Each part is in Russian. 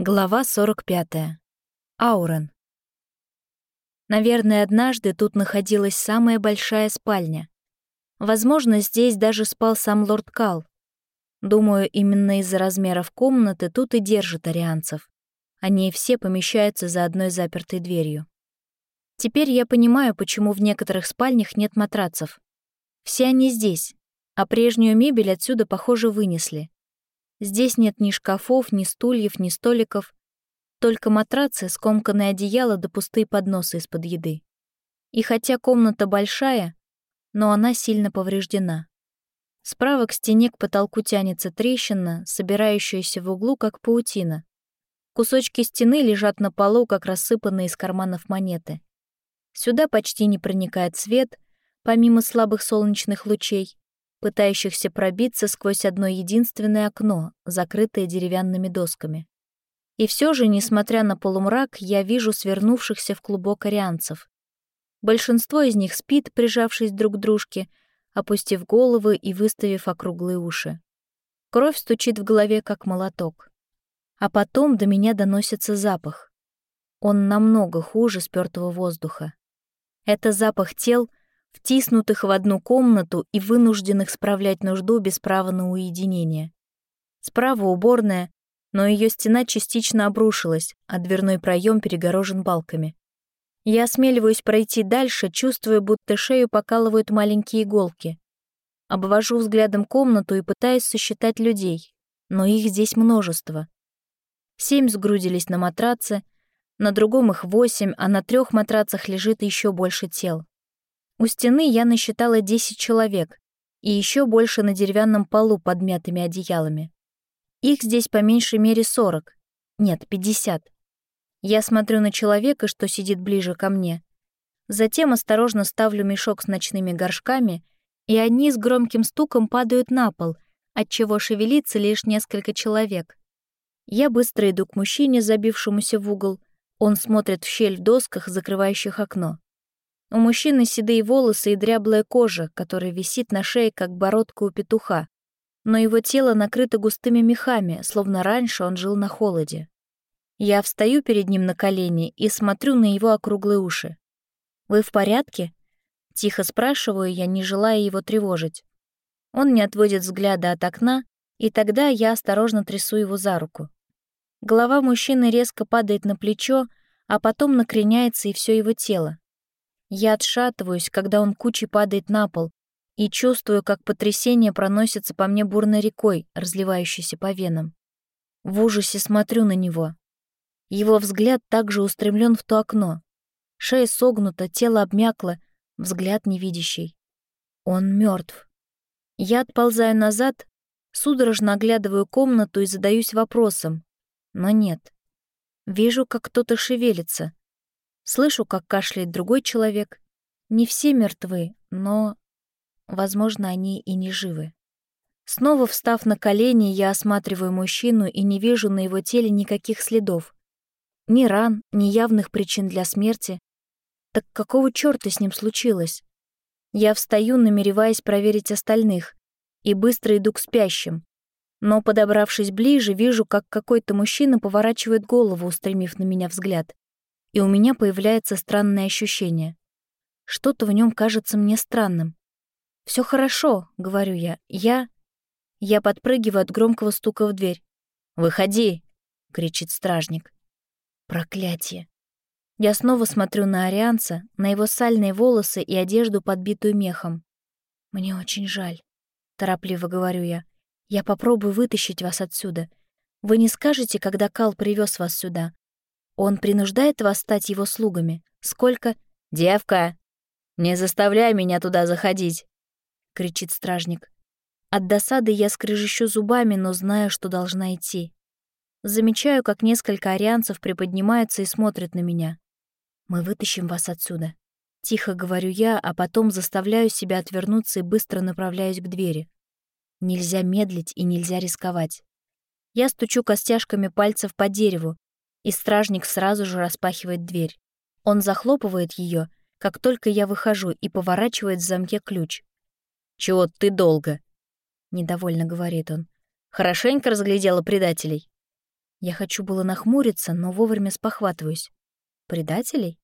Глава 45. Аурен. Наверное, однажды тут находилась самая большая спальня. Возможно, здесь даже спал сам лорд Кал. Думаю, именно из-за размеров комнаты тут и держат арианцев. Они все помещаются за одной запертой дверью. Теперь я понимаю, почему в некоторых спальнях нет матрацев. Все они здесь, а прежнюю мебель отсюда, похоже, вынесли. Здесь нет ни шкафов, ни стульев, ни столиков, только матрацы, скомканные одеяла да пустые подносы из-под еды. И хотя комната большая, но она сильно повреждена. Справа к стене к потолку тянется трещина, собирающаяся в углу, как паутина. Кусочки стены лежат на полу, как рассыпанные из карманов монеты. Сюда почти не проникает свет, помимо слабых солнечных лучей, пытающихся пробиться сквозь одно единственное окно, закрытое деревянными досками. И все же, несмотря на полумрак, я вижу свернувшихся в клубок арианцев. Большинство из них спит, прижавшись друг к дружке, опустив головы и выставив округлые уши. Кровь стучит в голове, как молоток. А потом до меня доносится запах. Он намного хуже спёртого воздуха. Это запах тел, втиснутых в одну комнату и вынужденных справлять нужду без права на уединение. Справа уборная, но ее стена частично обрушилась, а дверной проем перегорожен балками. Я осмеливаюсь пройти дальше, чувствуя, будто шею покалывают маленькие иголки. Обвожу взглядом комнату и пытаюсь сосчитать людей, но их здесь множество. Семь сгрудились на матраце, на другом их восемь, а на трех матрацах лежит еще больше тел. У стены я насчитала 10 человек, и еще больше на деревянном полу под мятыми одеялами. Их здесь по меньшей мере 40. Нет, 50. Я смотрю на человека, что сидит ближе ко мне. Затем осторожно ставлю мешок с ночными горшками, и они с громким стуком падают на пол, отчего шевелится лишь несколько человек. Я быстро иду к мужчине, забившемуся в угол. Он смотрит в щель в досках, закрывающих окно. У мужчины седые волосы и дряблая кожа, которая висит на шее, как бородка у петуха. Но его тело накрыто густыми мехами, словно раньше он жил на холоде. Я встаю перед ним на колени и смотрю на его округлые уши. «Вы в порядке?» Тихо спрашиваю я, не желая его тревожить. Он не отводит взгляда от окна, и тогда я осторожно трясу его за руку. Голова мужчины резко падает на плечо, а потом накреняется и все его тело. Я отшатываюсь, когда он кучей падает на пол, и чувствую, как потрясение проносится по мне бурной рекой, разливающейся по венам. В ужасе смотрю на него. Его взгляд также устремлен в то окно. Шея согнута, тело обмякло, взгляд невидящий. Он мертв. Я отползаю назад, судорожно оглядываю комнату и задаюсь вопросом. Но нет. Вижу, как кто-то шевелится. Слышу, как кашляет другой человек. Не все мертвы, но, возможно, они и не живы. Снова встав на колени, я осматриваю мужчину и не вижу на его теле никаких следов. Ни ран, ни явных причин для смерти. Так какого чёрта с ним случилось? Я встаю, намереваясь проверить остальных, и быстро иду к спящим. Но, подобравшись ближе, вижу, как какой-то мужчина поворачивает голову, устремив на меня взгляд и у меня появляется странное ощущение. Что-то в нем кажется мне странным. Все хорошо», — говорю я. «Я...» Я подпрыгиваю от громкого стука в дверь. «Выходи!» — кричит стражник. Проклятие. Я снова смотрю на Арианца, на его сальные волосы и одежду, подбитую мехом. «Мне очень жаль», — торопливо говорю я. «Я попробую вытащить вас отсюда. Вы не скажете, когда Кал привез вас сюда? Он принуждает вас стать его слугами? Сколько...» «Девка, не заставляй меня туда заходить!» — кричит стражник. От досады я скрежещу зубами, но знаю, что должна идти. Замечаю, как несколько арианцев приподнимаются и смотрят на меня. «Мы вытащим вас отсюда». Тихо говорю я, а потом заставляю себя отвернуться и быстро направляюсь к двери. Нельзя медлить и нельзя рисковать. Я стучу костяшками пальцев по дереву, и стражник сразу же распахивает дверь. Он захлопывает ее, как только я выхожу, и поворачивает в замке ключ. «Чего ты долго?» — недовольно говорит он. «Хорошенько разглядела предателей?» Я хочу было нахмуриться, но вовремя спохватываюсь. «Предателей?»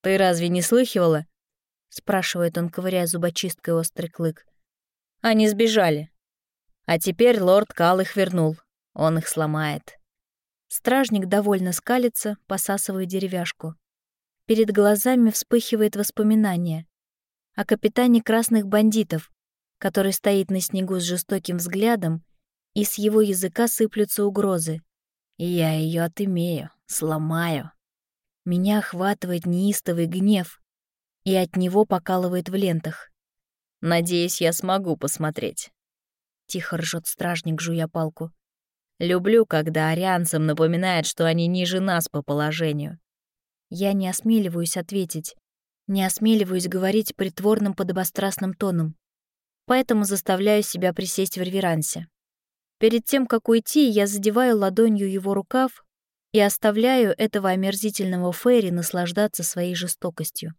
«Ты разве не слыхивала?» — спрашивает он, ковыряя зубочисткой острый клык. «Они сбежали. А теперь лорд Кал их вернул. Он их сломает». Стражник довольно скалится, посасывая деревяшку. Перед глазами вспыхивает воспоминание о капитане красных бандитов, который стоит на снегу с жестоким взглядом, и с его языка сыплются угрозы. Я ее отымею, сломаю. Меня охватывает неистовый гнев, и от него покалывает в лентах. «Надеюсь, я смогу посмотреть». Тихо ржет стражник, жуя палку. «Люблю, когда арианцам напоминает, что они ниже нас по положению». Я не осмеливаюсь ответить, не осмеливаюсь говорить притворным подобострастным тоном, поэтому заставляю себя присесть в реверансе. Перед тем, как уйти, я задеваю ладонью его рукав и оставляю этого омерзительного Фейри наслаждаться своей жестокостью.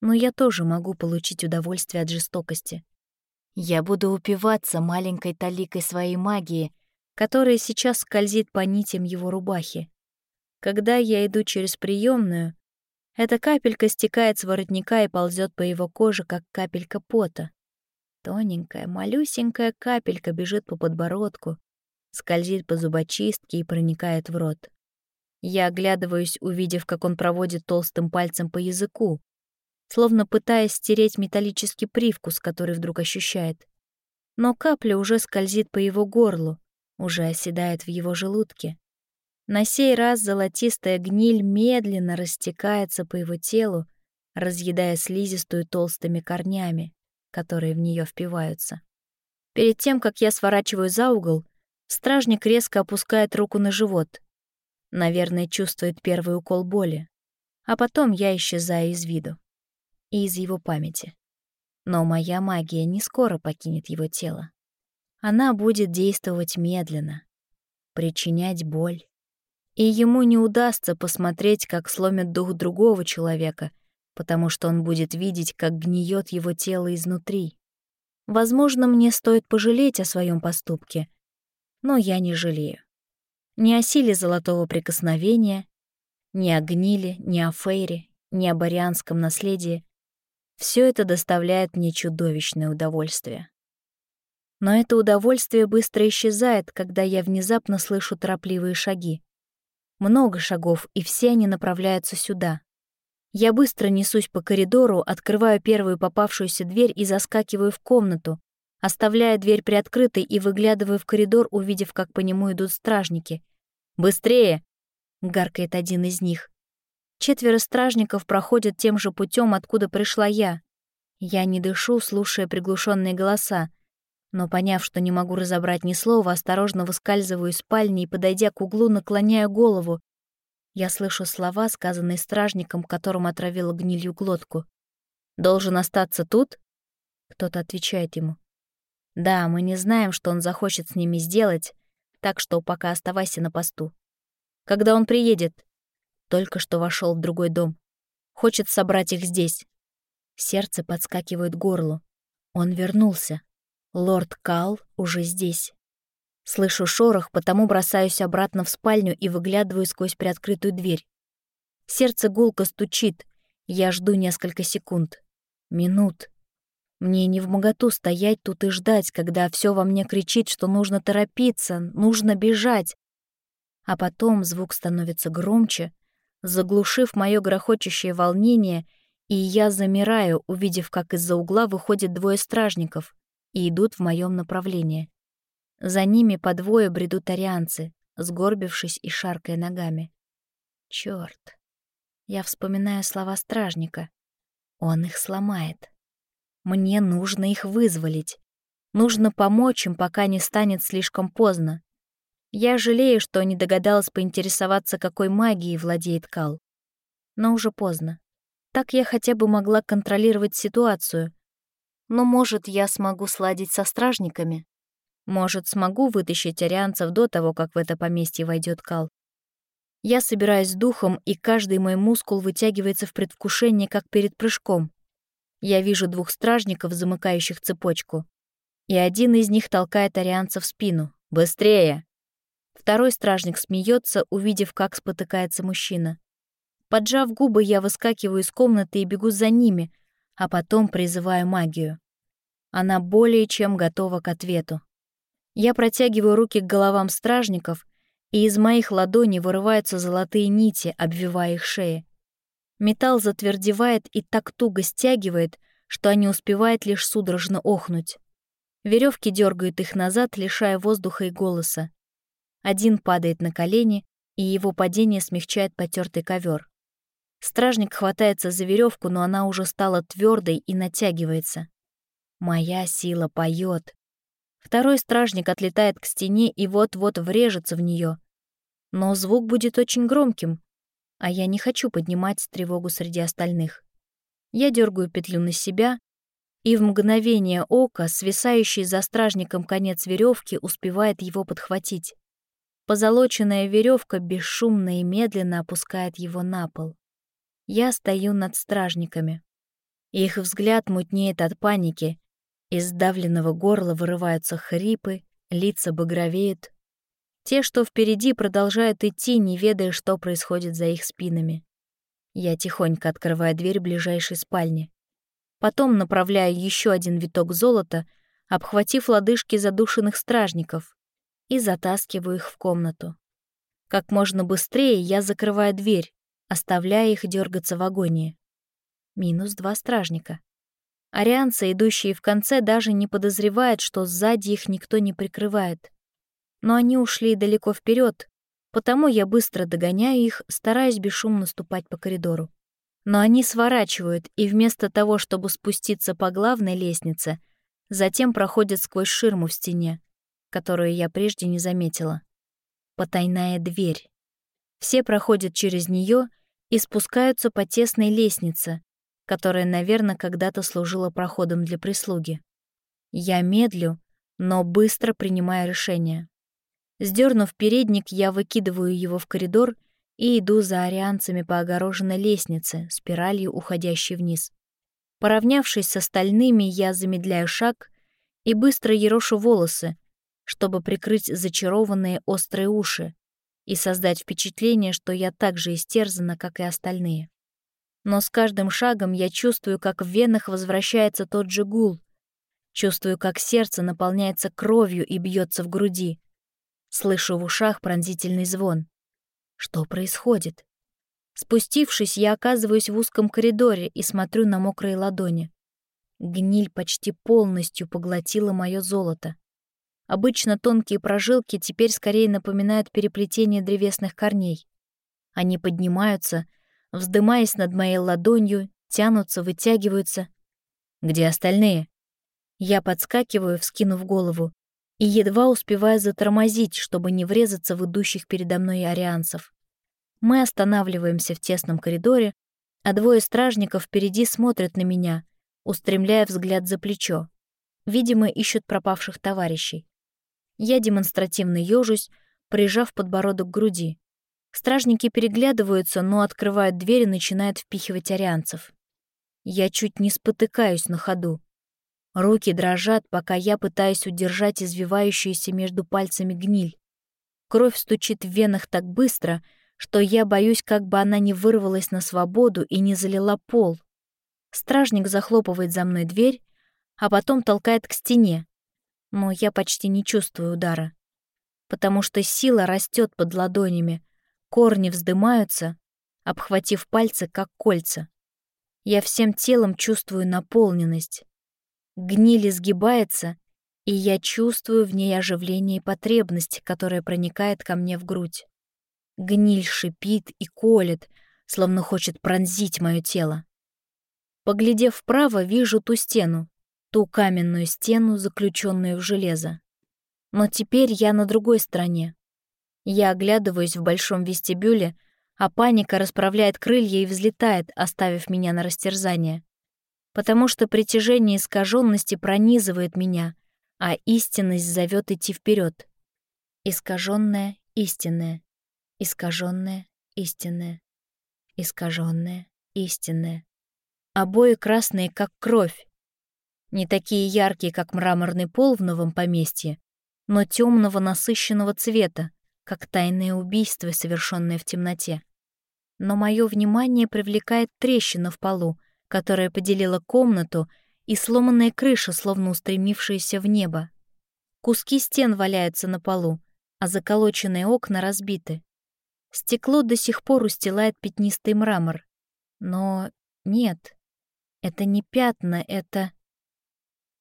Но я тоже могу получить удовольствие от жестокости. Я буду упиваться маленькой таликой своей магии, которая сейчас скользит по нитям его рубахи. Когда я иду через приемную, эта капелька стекает с воротника и ползет по его коже, как капелька пота. Тоненькая, малюсенькая капелька бежит по подбородку, скользит по зубочистке и проникает в рот. Я оглядываюсь, увидев, как он проводит толстым пальцем по языку, словно пытаясь стереть металлический привкус, который вдруг ощущает. Но капля уже скользит по его горлу, уже оседает в его желудке. На сей раз золотистая гниль медленно растекается по его телу, разъедая слизистую толстыми корнями которые в нее впиваются. Перед тем, как я сворачиваю за угол, стражник резко опускает руку на живот. Наверное, чувствует первый укол боли. А потом я исчезаю из виду. И из его памяти. Но моя магия не скоро покинет его тело. Она будет действовать медленно, причинять боль. И ему не удастся посмотреть, как сломит дух другого человека — потому что он будет видеть, как гниет его тело изнутри. Возможно, мне стоит пожалеть о своем поступке, но я не жалею. Ни о силе золотого прикосновения, ни о гниле, ни о фейре, ни о барианском наследии. Все это доставляет мне чудовищное удовольствие. Но это удовольствие быстро исчезает, когда я внезапно слышу торопливые шаги. Много шагов, и все они направляются сюда. Я быстро несусь по коридору, открываю первую попавшуюся дверь и заскакиваю в комнату, оставляя дверь приоткрытой и выглядываю в коридор, увидев, как по нему идут стражники. «Быстрее!» — гаркает один из них. Четверо стражников проходят тем же путем, откуда пришла я. Я не дышу, слушая приглушенные голоса, но, поняв, что не могу разобрать ни слова, осторожно выскальзываю из спальни и, подойдя к углу, наклоняю голову, я слышу слова, сказанные стражником, которым отравила гнилью глотку. «Должен остаться тут?» Кто-то отвечает ему. «Да, мы не знаем, что он захочет с ними сделать, так что пока оставайся на посту. Когда он приедет?» Только что вошел в другой дом. Хочет собрать их здесь. Сердце подскакивает к горлу. Он вернулся. Лорд Кал уже здесь. Слышу шорох, потому бросаюсь обратно в спальню и выглядываю сквозь приоткрытую дверь. Сердце гулко стучит. Я жду несколько секунд. Минут. Мне не в моготу стоять тут и ждать, когда все во мне кричит, что нужно торопиться, нужно бежать. А потом звук становится громче, заглушив мое грохочущее волнение, и я замираю, увидев, как из-за угла выходят двое стражников и идут в моем направлении. За ними по двое бредут арианцы, сгорбившись и шаркая ногами. Чёрт. Я вспоминаю слова стражника. Он их сломает. Мне нужно их вызволить. Нужно помочь им, пока не станет слишком поздно. Я жалею, что не догадалась поинтересоваться, какой магией владеет Кал. Но уже поздно. Так я хотя бы могла контролировать ситуацию. Но, может, я смогу сладить со стражниками? Может, смогу вытащить арианцев до того, как в это поместье войдет Кал. Я собираюсь с духом, и каждый мой мускул вытягивается в предвкушении, как перед прыжком. Я вижу двух стражников, замыкающих цепочку. И один из них толкает арианца в спину. «Быстрее!» Второй стражник смеется, увидев, как спотыкается мужчина. Поджав губы, я выскакиваю из комнаты и бегу за ними, а потом призываю магию. Она более чем готова к ответу. Я протягиваю руки к головам стражников, и из моих ладоней вырываются золотые нити, обвивая их шеи. Металл затвердевает и так туго стягивает, что они успевают лишь судорожно охнуть. Веревки дергают их назад, лишая воздуха и голоса. Один падает на колени, и его падение смягчает потертый ковер. Стражник хватается за веревку, но она уже стала твердой и натягивается. Моя сила поет. Второй стражник отлетает к стене и вот-вот врежется в нее. Но звук будет очень громким, а я не хочу поднимать тревогу среди остальных. Я дергаю петлю на себя, и в мгновение ока свисающий за стражником конец веревки успевает его подхватить. Позолоченная веревка бесшумно и медленно опускает его на пол. Я стою над стражниками. Их взгляд мутнеет от паники, из сдавленного горла вырываются хрипы, лица багровеют. Те, что впереди, продолжают идти, не ведая, что происходит за их спинами. Я тихонько открываю дверь ближайшей спальни. Потом направляю еще один виток золота, обхватив лодыжки задушенных стражников, и затаскиваю их в комнату. Как можно быстрее я закрываю дверь, оставляя их дергаться в агонии. Минус два стражника. Арианцы, идущие в конце, даже не подозревают, что сзади их никто не прикрывает. Но они ушли далеко вперед, потому я быстро догоняю их, стараясь бесшумно ступать по коридору. Но они сворачивают, и вместо того, чтобы спуститься по главной лестнице, затем проходят сквозь ширму в стене, которую я прежде не заметила. Потайная дверь. Все проходят через нее и спускаются по тесной лестнице, которая, наверное, когда-то служила проходом для прислуги. Я медлю, но быстро принимаю решение. Сдернув передник, я выкидываю его в коридор и иду за арианцами по огороженной лестнице, спиралью уходящей вниз. Поравнявшись с остальными, я замедляю шаг и быстро ерошу волосы, чтобы прикрыть зачарованные острые уши, и создать впечатление, что я так же истерзана, как и остальные. Но с каждым шагом я чувствую, как в венах возвращается тот же гул, чувствую, как сердце наполняется кровью и бьется в груди, слышу в ушах пронзительный звон. Что происходит? Спустившись, я оказываюсь в узком коридоре и смотрю на мокрые ладони. Гниль почти полностью поглотила мое золото. Обычно тонкие прожилки теперь скорее напоминают переплетение древесных корней. Они поднимаются, вздымаясь над моей ладонью, тянутся, вытягиваются. Где остальные? Я подскакиваю, вскинув голову, и едва успеваю затормозить, чтобы не врезаться в идущих передо мной арианцев. Мы останавливаемся в тесном коридоре, а двое стражников впереди смотрят на меня, устремляя взгляд за плечо. Видимо, ищут пропавших товарищей. Я демонстративно ёжусь, прижав подбородок к груди. Стражники переглядываются, но открывают дверь и начинают впихивать арианцев. Я чуть не спотыкаюсь на ходу. Руки дрожат, пока я пытаюсь удержать извивающуюся между пальцами гниль. Кровь стучит в венах так быстро, что я боюсь, как бы она не вырвалась на свободу и не залила пол. Стражник захлопывает за мной дверь, а потом толкает к стене, но я почти не чувствую удара, потому что сила растет под ладонями, корни вздымаются, обхватив пальцы, как кольца. Я всем телом чувствую наполненность. Гниль сгибается, и я чувствую в ней оживление и потребность, которая проникает ко мне в грудь. Гниль шипит и колет, словно хочет пронзить мое тело. Поглядев вправо, вижу ту стену, ту каменную стену, заключенную в железо. Но теперь я на другой стороне. Я оглядываюсь в большом вестибюле, а паника расправляет крылья и взлетает, оставив меня на растерзание. Потому что притяжение искаженности пронизывает меня, а истинность зовет идти вперед. Искаженное, истинное, искаженное, истинное, искаженное, истинное. Обои красные, как кровь, не такие яркие, как мраморный пол в новом поместье, но темного насыщенного цвета, как тайное убийство, совершенное в темноте. Но мое внимание привлекает трещина в полу, которая поделила комнату, и сломанная крыша, словно устремившаяся в небо. Куски стен валяются на полу, а заколоченные окна разбиты. Стекло до сих пор устилает пятнистый мрамор. Но нет, это не пятна, это...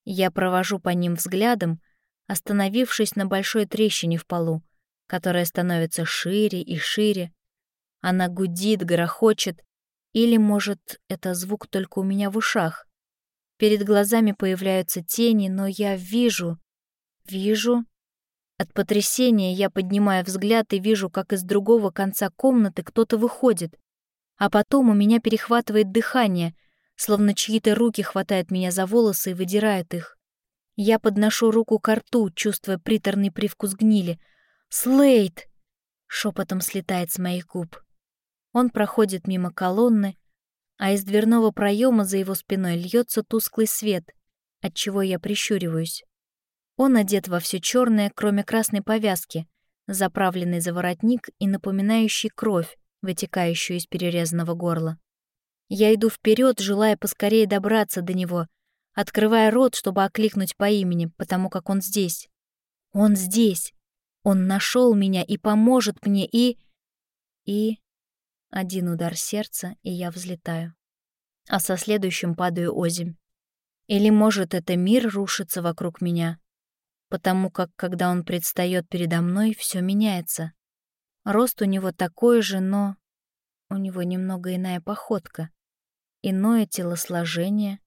Я провожу по ним взглядом, остановившись на большой трещине в полу, которая становится шире и шире. Она гудит, грохочет, или, может, это звук только у меня в ушах. Перед глазами появляются тени, но я вижу, вижу... От потрясения я поднимаю взгляд и вижу, как из другого конца комнаты кто-то выходит, а потом у меня перехватывает дыхание, словно чьи-то руки хватают меня за волосы и выдирают их. Я подношу руку к рту, чувствуя приторный привкус гнили. «Слейд!» — шепотом слетает с моих губ. Он проходит мимо колонны, а из дверного проема за его спиной льется тусклый свет, от чего я прищуриваюсь. Он одет во все черное, кроме красной повязки, заправленный за воротник и напоминающий кровь, вытекающую из перерезанного горла. Я иду вперед, желая поскорее добраться до него, открывая рот, чтобы окликнуть по имени, потому как он здесь. Он здесь. Он нашел меня и поможет мне, и... И... Один удар сердца, и я взлетаю. А со следующим падаю озимь. Или, может, это мир рушится вокруг меня, потому как, когда он предстает передо мной, все меняется. Рост у него такой же, но у него немного иная походка, иное телосложение.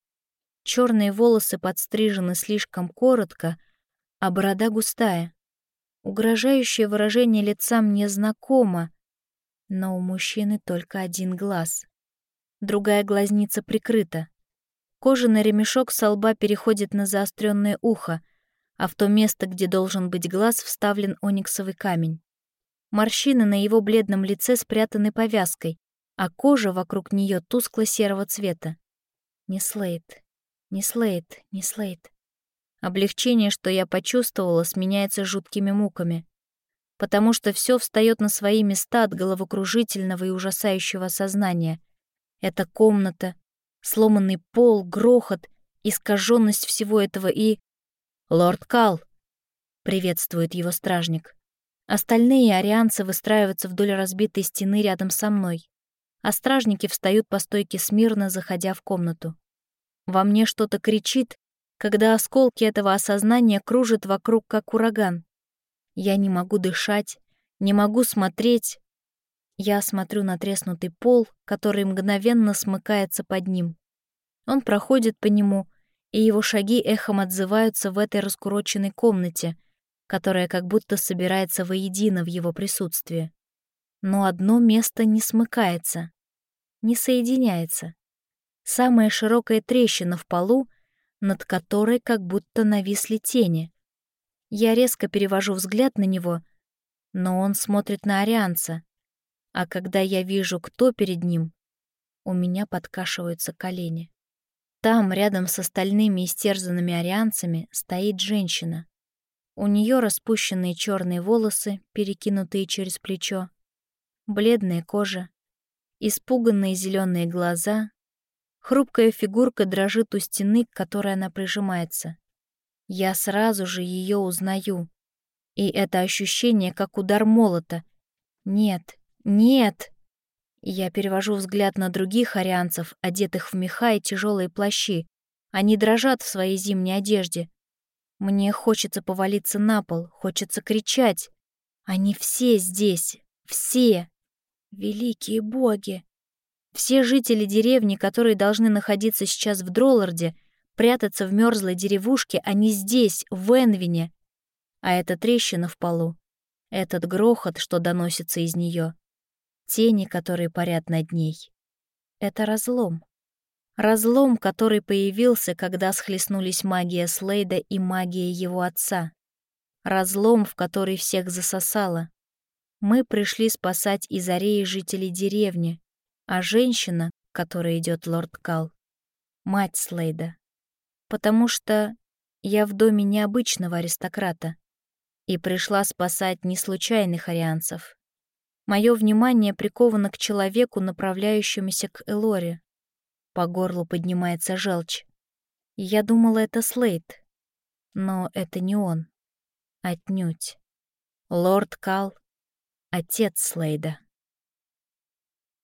Черные волосы подстрижены слишком коротко, а борода густая. Угрожающее выражение лица мне знакомо, но у мужчины только один глаз. Другая глазница прикрыта. Кожаный ремешок со лба переходит на заостренное ухо, а в то место, где должен быть глаз, вставлен ониксовый камень. Морщины на его бледном лице спрятаны повязкой, а кожа вокруг нее тускло-серого цвета. Не Слейд, не Слейд, не Слейд. Облегчение, что я почувствовала, сменяется жуткими муками, потому что все встает на свои места от головокружительного и ужасающего сознания. Эта комната, сломанный пол, грохот, искаженность всего этого и «Лорд Кал!» — приветствует его стражник. Остальные арианцы выстраиваются вдоль разбитой стены рядом со мной, а стражники встают по стойке смирно, заходя в комнату. Во мне что-то кричит, когда осколки этого осознания кружат вокруг, как ураган. Я не могу дышать, не могу смотреть. Я смотрю на треснутый пол, который мгновенно смыкается под ним. Он проходит по нему — и его шаги эхом отзываются в этой раскуроченной комнате, которая как будто собирается воедино в его присутствии. Но одно место не смыкается, не соединяется. Самая широкая трещина в полу, над которой как будто нависли тени. Я резко перевожу взгляд на него, но он смотрит на Арианца, а когда я вижу, кто перед ним, у меня подкашиваются колени. Там, рядом с остальными истерзанными арианцами, стоит женщина. У нее распущенные черные волосы, перекинутые через плечо, бледная кожа, испуганные зеленые глаза, хрупкая фигурка дрожит у стены, к которой она прижимается. Я сразу же ее узнаю. И это ощущение, как удар молота. Нет, нет! Я перевожу взгляд на других арианцев, одетых в меха и тяжелые плащи. Они дрожат в своей зимней одежде. Мне хочется повалиться на пол, хочется кричать. Они все здесь, все. Великие боги. Все жители деревни, которые должны находиться сейчас в Дролларде, прятаться в мерзлой деревушке, они здесь, в Энвине. А эта трещина в полу, этот грохот, что доносится из нее, тени, которые парят над ней. Это разлом. Разлом, который появился, когда схлестнулись магия Слейда и магия его отца. Разлом, в который всех засосало. Мы пришли спасать из Ареи жителей деревни, а женщина, к которой идет лорд Кал, мать Слейда. Потому что я в доме необычного аристократа, И пришла спасать не случайных арианцев. Мое внимание приковано к человеку, направляющемуся к Элоре. По горлу поднимается желчь. Я думала, это Слейд. Но это не он. Отнюдь. Лорд Кал — отец Слейда.